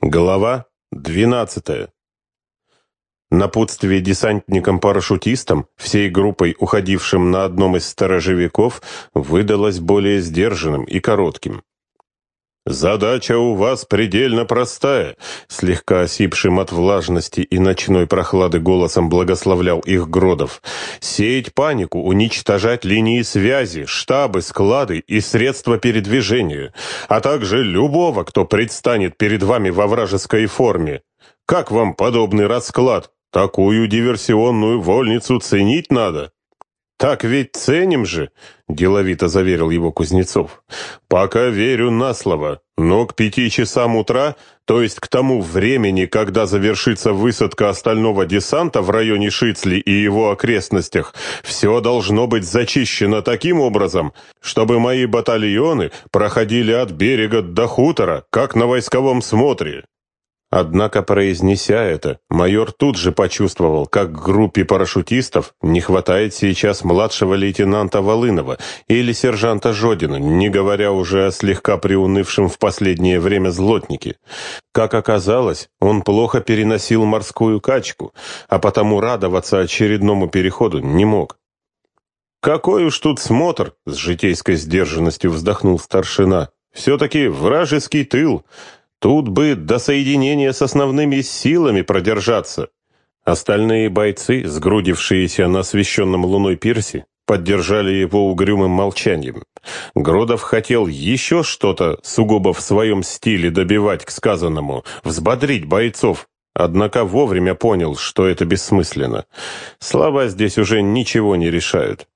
Глава 12. Напутствие десантникам-парашютистам, всей группой, уходившим на одном из сторожевиков, выдалось более сдержанным и коротким. «Задача у вас предельно простая», — слегка осипшим от влажности и ночной прохлады голосом благословлял их Гродов. «Сеять панику, уничтожать линии связи, штабы, склады и средства передвижения, а также любого, кто предстанет перед вами во вражеской форме. Как вам подобный расклад? Такую диверсионную вольницу ценить надо». «Так ведь ценим же», — деловито заверил его Кузнецов. «Пока верю на слово, но к пяти часам утра, то есть к тому времени, когда завершится высадка остального десанта в районе Шицли и его окрестностях, все должно быть зачищено таким образом, чтобы мои батальоны проходили от берега до хутора, как на войсковом смотре. Однако, произнеся это, майор тут же почувствовал, как группе парашютистов не хватает сейчас младшего лейтенанта Волынова или сержанта Жодина, не говоря уже о слегка приунывшем в последнее время злотнике. Как оказалось, он плохо переносил морскую качку, а потому радоваться очередному переходу не мог. «Какой уж тут смотр!» — с житейской сдержанностью вздохнул старшина. «Все-таки вражеский тыл!» Тут бы до соединения с основными силами продержаться. Остальные бойцы, сгрудившиеся на освещенном луной пирсе, поддержали его угрюмым молчанием. Гродов хотел еще что-то сугубо в своем стиле добивать к сказанному, взбодрить бойцов, однако вовремя понял, что это бессмысленно. Слова здесь уже ничего не решают.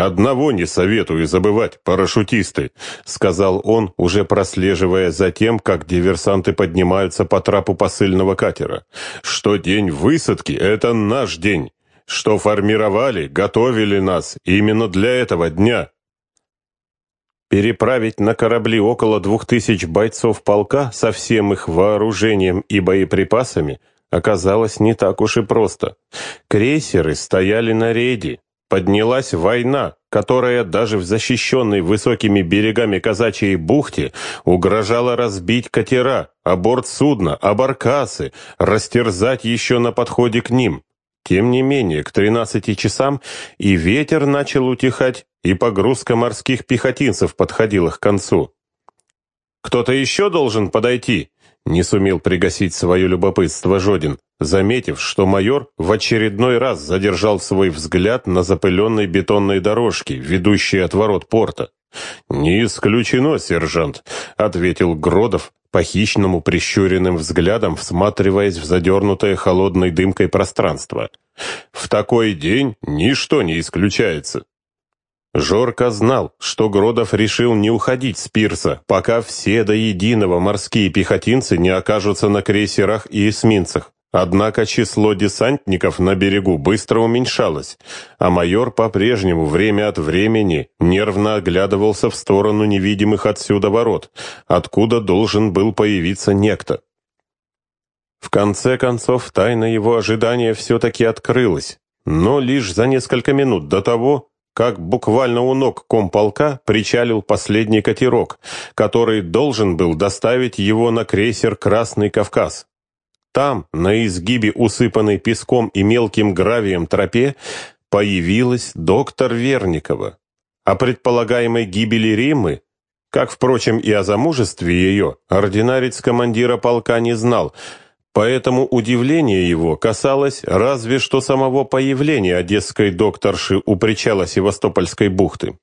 «Одного не советую забывать, парашютисты», — сказал он, уже прослеживая за тем, как диверсанты поднимаются по трапу посыльного катера, «что день высадки — это наш день, что формировали, готовили нас именно для этого дня». Переправить на корабли около двух тысяч бойцов полка со всем их вооружением и боеприпасами оказалось не так уж и просто. Крейсеры стояли на рейде, Поднялась война, которая даже в защищенной высокими берегами казачьей бухте угрожала разбить катера, аборт судна, абаркасы, растерзать еще на подходе к ним. Тем не менее, к 13 часам и ветер начал утихать, и погрузка морских пехотинцев подходила к концу. «Кто-то еще должен подойти?» Не сумел пригасить свое любопытство Жодин, заметив, что майор в очередной раз задержал свой взгляд на запыленной бетонной дорожке, ведущей от ворот порта. «Не исключено, сержант», — ответил Гродов, по-хищному прищуренным взглядом всматриваясь в задернутое холодной дымкой пространство. «В такой день ничто не исключается». Жорко знал, что Гродов решил не уходить с пирса, пока все до единого морские пехотинцы не окажутся на крейсерах и эсминцах. Однако число десантников на берегу быстро уменьшалось, а майор по-прежнему время от времени нервно оглядывался в сторону невидимых отсюда ворот, откуда должен был появиться некто. В конце концов, тайна его ожидания все-таки открылась, но лишь за несколько минут до того, как буквально у ног комполка причалил последний катерок, который должен был доставить его на крейсер «Красный Кавказ». Там, на изгибе усыпанной песком и мелким гравием тропе, появилась доктор Верникова. О предполагаемой гибели Риммы, как, впрочем, и о замужестве ее, ординарец командира полка не знал – Поэтому удивление его касалось разве что самого появления одесской докторши у причала Севастопольской бухты.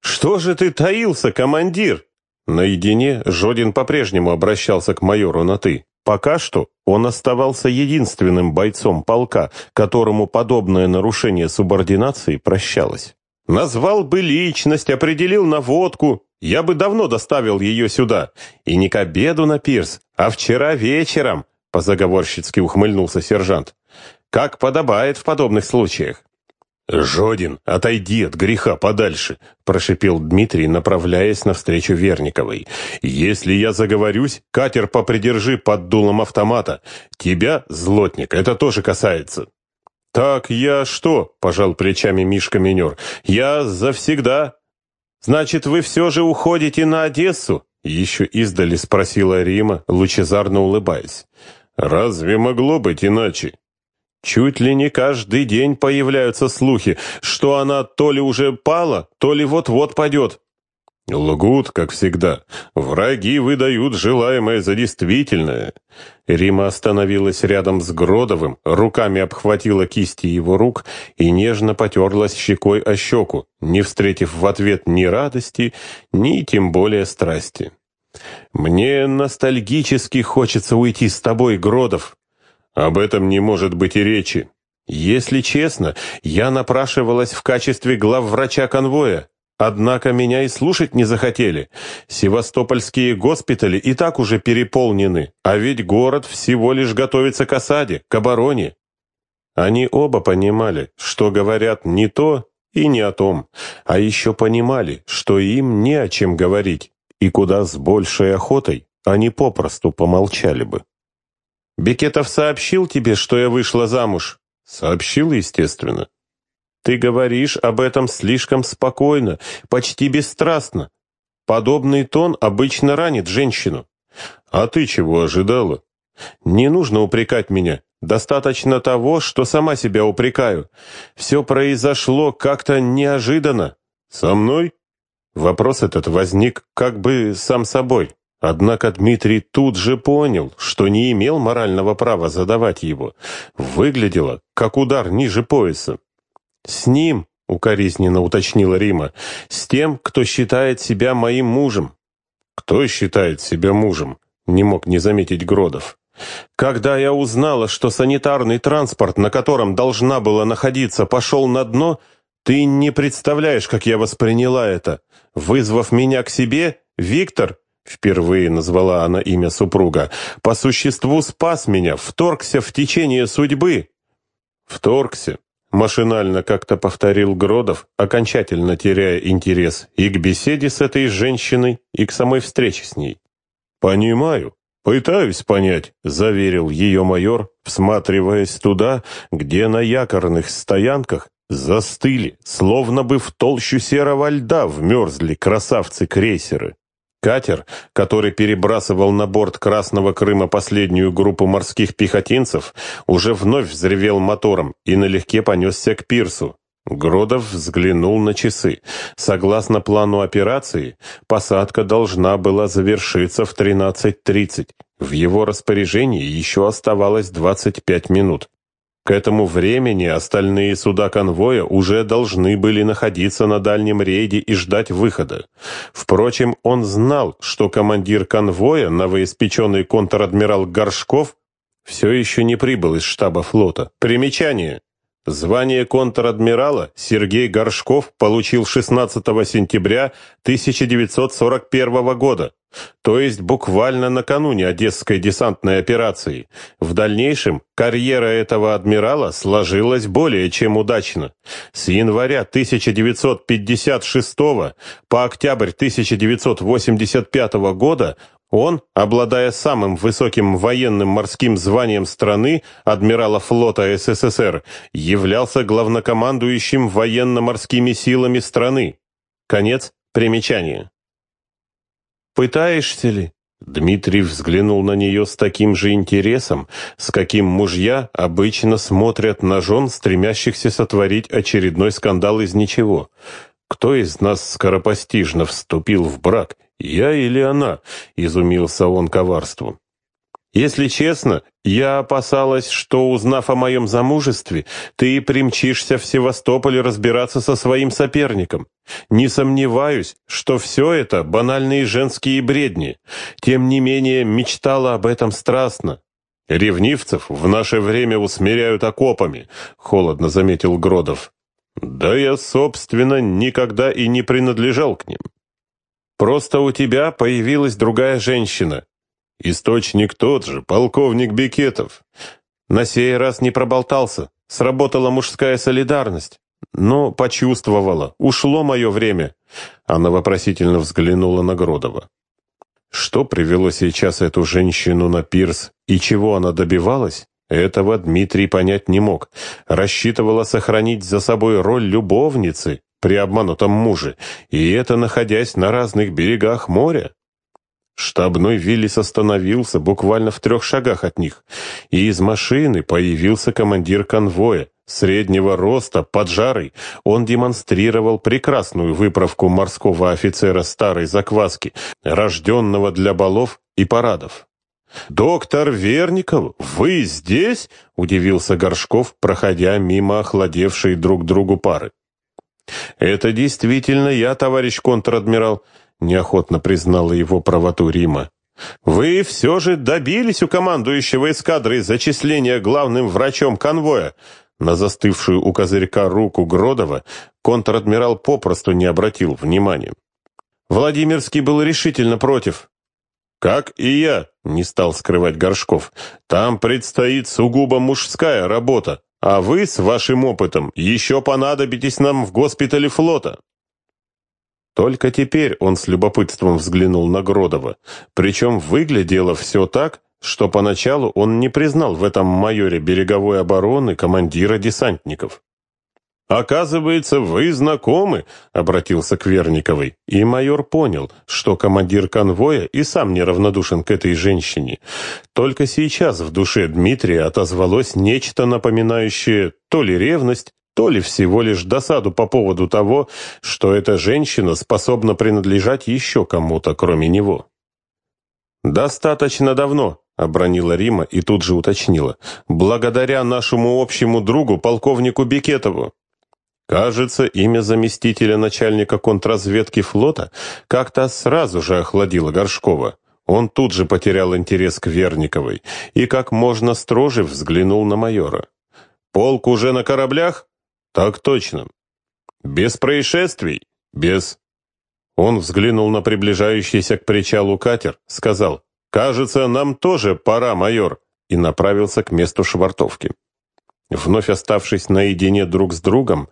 «Что же ты таился, командир?» Наедине Жодин по-прежнему обращался к майору на «ты». Пока что он оставался единственным бойцом полка, которому подобное нарушение субординации прощалось. «Назвал бы личность, определил наводку, я бы давно доставил ее сюда. И не к обеду на пирс, а вчера вечером, по-заговорщицки ухмыльнулся сержант. Как подобает в подобных случаях. «Жодин, отойди от греха подальше», — прошипел Дмитрий, направляясь навстречу Верниковой. «Если я заговорюсь, катер попридержи под дулом автомата. Тебя, злотник, это тоже касается». «Так я что?» — пожал плечами Мишка Минер. «Я завсегда...» «Значит, вы все же уходите на Одессу?» Еще издали спросила Рима, лучезарно улыбаясь. «Разве могло быть иначе?» Чуть ли не каждый день появляются слухи, что она то ли уже пала, то ли вот-вот падет. Лгут, как всегда. Враги выдают желаемое за действительное. Рима остановилась рядом с Гродовым, руками обхватила кисти его рук и нежно потерлась щекой о щеку, не встретив в ответ ни радости, ни тем более страсти. «Мне ностальгически хочется уйти с тобой, Гродов», об этом не может быть и речи. Если честно, я напрашивалась в качестве главврача конвоя. Однако меня и слушать не захотели. Севастопольские госпитали и так уже переполнены, а ведь город всего лишь готовится к осаде, к обороне. Они оба понимали, что говорят не то и не о том, а еще понимали, что им не о чем говорить, и куда с большей охотой они попросту помолчали бы. Бекетов сообщил тебе, что я вышла замуж? Сообщил, естественно. Ты говоришь об этом слишком спокойно, почти бесстрастно. Подобный тон обычно ранит женщину. А ты чего ожидала? Не нужно упрекать меня. Достаточно того, что сама себя упрекаю. Все произошло как-то неожиданно. Со мной? Вопрос этот возник как бы сам собой. Однако Дмитрий тут же понял, что не имел морального права задавать его. Выглядело, как удар ниже пояса. «С ним», — укоризненно уточнила Рима, — «с тем, кто считает себя моим мужем». «Кто считает себя мужем?» — не мог не заметить Гродов. «Когда я узнала, что санитарный транспорт, на котором должна была находиться, пошел на дно, ты не представляешь, как я восприняла это. Вызвав меня к себе, Виктор Впервые назвала она имя супруга. «По существу спас меня, вторгся в течение судьбы». «Вторгся», — машинально как-то повторил Гродов, окончательно теряя интерес и к беседе с этой женщиной, и к самой встрече с ней. «Понимаю, пытаюсь понять», — заверил ее майор, всматриваясь туда, где на якорных стоянках застыли, словно бы в толщу серого льда вмерзли красавцы-крейсеры. Катер, который перебрасывал на борт Красного Крыма последнюю группу морских пехотинцев, уже вновь взревел мотором и налегке понесся к пирсу. Гродов взглянул на часы. Согласно плану операции, посадка должна была завершиться в 13.30. В его распоряжении еще оставалось 25 минут. К этому времени остальные суда конвоя уже должны были находиться на дальнем рейде и ждать выхода. Впрочем, он знал, что командир конвоя, новоиспеченный контр-адмирал Горшков, все еще не прибыл из штаба флота. Примечание. Звание контр-адмирала Сергей Горшков получил 16 сентября 1941 года, то есть буквально накануне Одесской десантной операции. В дальнейшем карьера этого адмирала сложилась более чем удачно. С января 1956 по октябрь 1985 года он, обладая самым высоким военным морским званием страны, адмирала флота СССР, являлся главнокомандующим военно-морскими силами страны. Конец примечания. «Пытаешься ли?» Дмитрий взглянул на нее с таким же интересом, с каким мужья обычно смотрят на жен, стремящихся сотворить очередной скандал из ничего. Кто из нас скоропостижно вступил в брак «Я или она?» — изумился он коварству. «Если честно, я опасалась, что, узнав о моем замужестве, ты примчишься в Севастополь разбираться со своим соперником. Не сомневаюсь, что все это банальные женские бредни. Тем не менее, мечтала об этом страстно. Ревнивцев в наше время усмиряют окопами», — холодно заметил Гродов. «Да я, собственно, никогда и не принадлежал к ним». Просто у тебя появилась другая женщина. Источник тот же, полковник Бекетов. На сей раз не проболтался. Сработала мужская солидарность. Но почувствовала. Ушло мое время. Она вопросительно взглянула на Гродова. Что привело сейчас эту женщину на пирс и чего она добивалась, этого Дмитрий понять не мог. Рассчитывала сохранить за собой роль любовницы при обманутом муже, и это находясь на разных берегах моря. Штабной Виллис остановился буквально в трех шагах от них, и из машины появился командир конвоя, среднего роста, поджарый. Он демонстрировал прекрасную выправку морского офицера старой закваски, рожденного для балов и парадов. «Доктор Верников, вы здесь?» — удивился Горшков, проходя мимо охладевшей друг другу пары. «Это действительно я, товарищ контр-адмирал», — неохотно признала его правоту Рима. «Вы все же добились у командующего эскадры зачисления главным врачом конвоя?» На застывшую у козырька руку Гродова контр-адмирал попросту не обратил внимания. Владимирский был решительно против. «Как и я», — не стал скрывать Горшков, — «там предстоит сугубо мужская работа, а вы с вашим опытом еще понадобитесь нам в госпитале флота». Только теперь он с любопытством взглянул на Гродова, причем выглядело все так, что поначалу он не признал в этом майоре береговой обороны командира десантников. «Оказывается, вы знакомы», — обратился к Верниковой, и майор понял, что командир конвоя и сам неравнодушен к этой женщине. Только сейчас в душе Дмитрия отозвалось нечто напоминающее то ли ревность, то ли всего лишь досаду по поводу того, что эта женщина способна принадлежать еще кому-то, кроме него. «Достаточно давно», — обронила Рима и тут же уточнила. «Благодаря нашему общему другу, полковнику Бекетову». Кажется, имя заместителя начальника контрразведки флота как-то сразу же охладило Горшкова. Он тут же потерял интерес к Верниковой и как можно строже взглянул на майора. «Полк уже на кораблях?» «Так точно». «Без происшествий?» «Без». Он взглянул на приближающийся к причалу катер, сказал «Кажется, нам тоже пора, майор», и направился к месту швартовки. Вновь оставшись наедине друг с другом,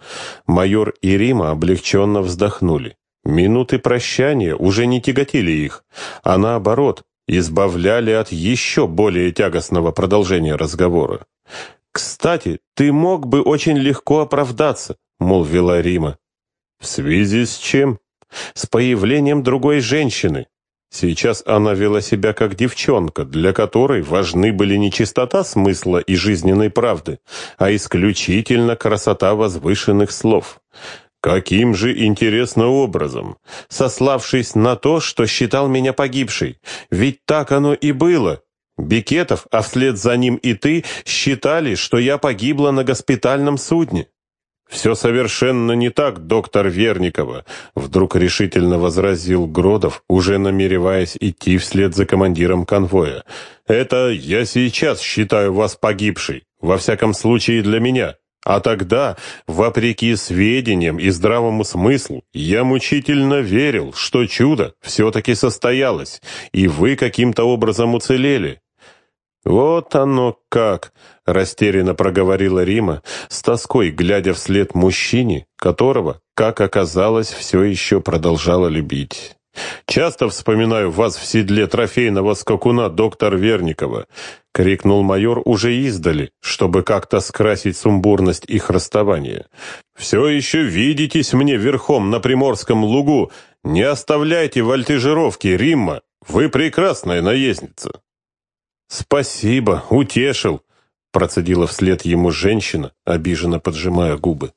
майор и Рима облегченно вздохнули. Минуты прощания уже не тяготили их, а наоборот, избавляли от еще более тягостного продолжения разговора. «Кстати, ты мог бы очень легко оправдаться», — молвила Рима. «В связи с чем?» «С появлением другой женщины. Сейчас она вела себя как девчонка, для которой важны были не чистота смысла и жизненной правды, а исключительно красота возвышенных слов. Каким же интересным образом, сославшись на то, что считал меня погибшей, ведь так оно и было. Бикетов, а вслед за ним и ты, считали, что я погибла на госпитальном судне. «Все совершенно не так, доктор Верникова», — вдруг решительно возразил Гродов, уже намереваясь идти вслед за командиром конвоя. «Это я сейчас считаю вас погибшей, во всяком случае для меня. А тогда, вопреки сведениям и здравому смыслу, я мучительно верил, что чудо все-таки состоялось, и вы каким-то образом уцелели. «Вот оно как!» — растерянно проговорила Рима, с тоской глядя вслед мужчине, которого, как оказалось, все еще продолжала любить. «Часто вспоминаю вас в седле трофейного скакуна доктор Верникова», — крикнул майор уже издали, чтобы как-то скрасить сумбурность их расставания. «Все еще видитесь мне верхом на Приморском лугу. Не оставляйте вольтежировки, Римма. Вы прекрасная наездница». «Спасибо, утешил», — процедила вслед ему женщина, обиженно поджимая губы.